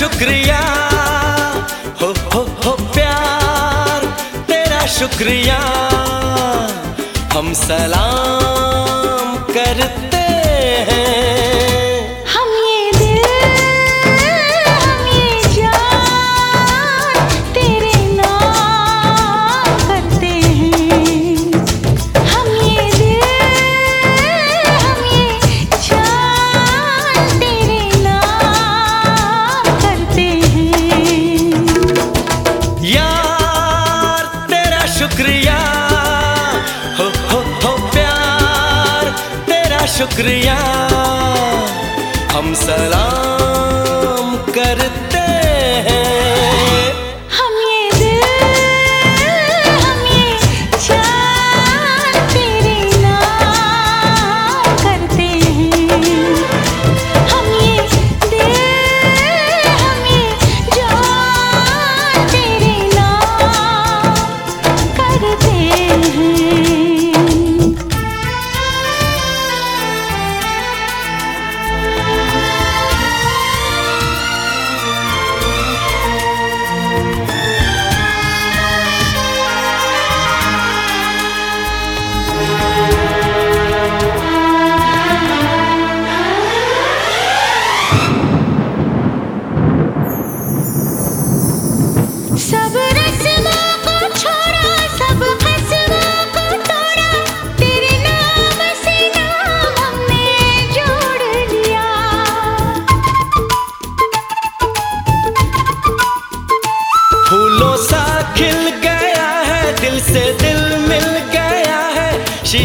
शुक्रिया। हो हो हो प्यार तेरा शुक्रिया। हम सलाम करते शुक्रिया। हम सलाम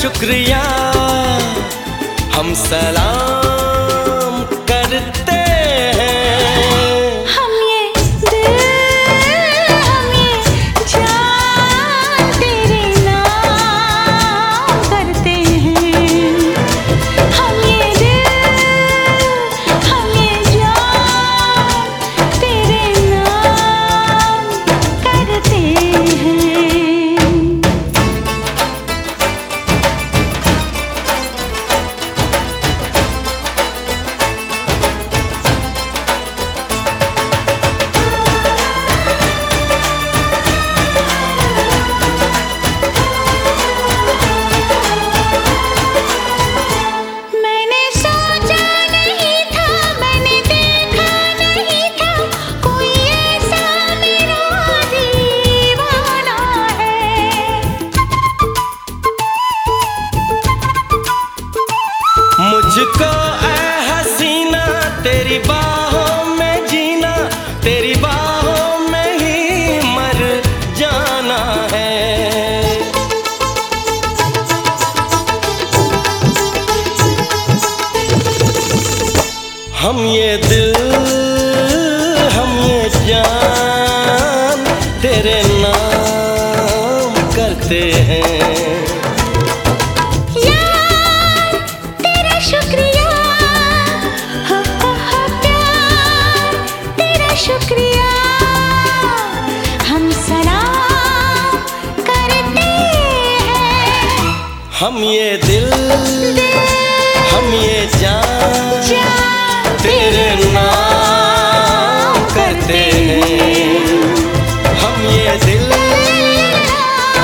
शुक्रिया। हम सलाम मुझको ऐ हसीना, तेरी बाहों में जीना, तेरी बाहों में ही मर जाना है। हम ये दिल, हम ये जान, तेरे नाम करते हैं। हम ये दिल, हम ये जान, जान तेरे नाम करते हैं। हम ये दिल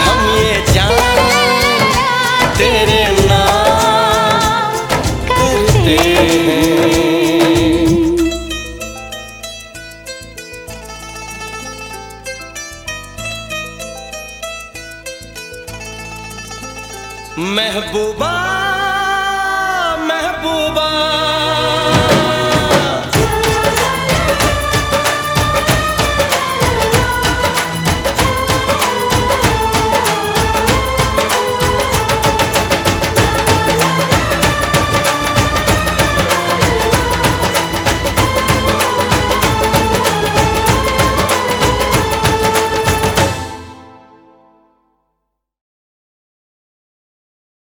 हम ये जान तेरे नाम करते हैं। महबूबा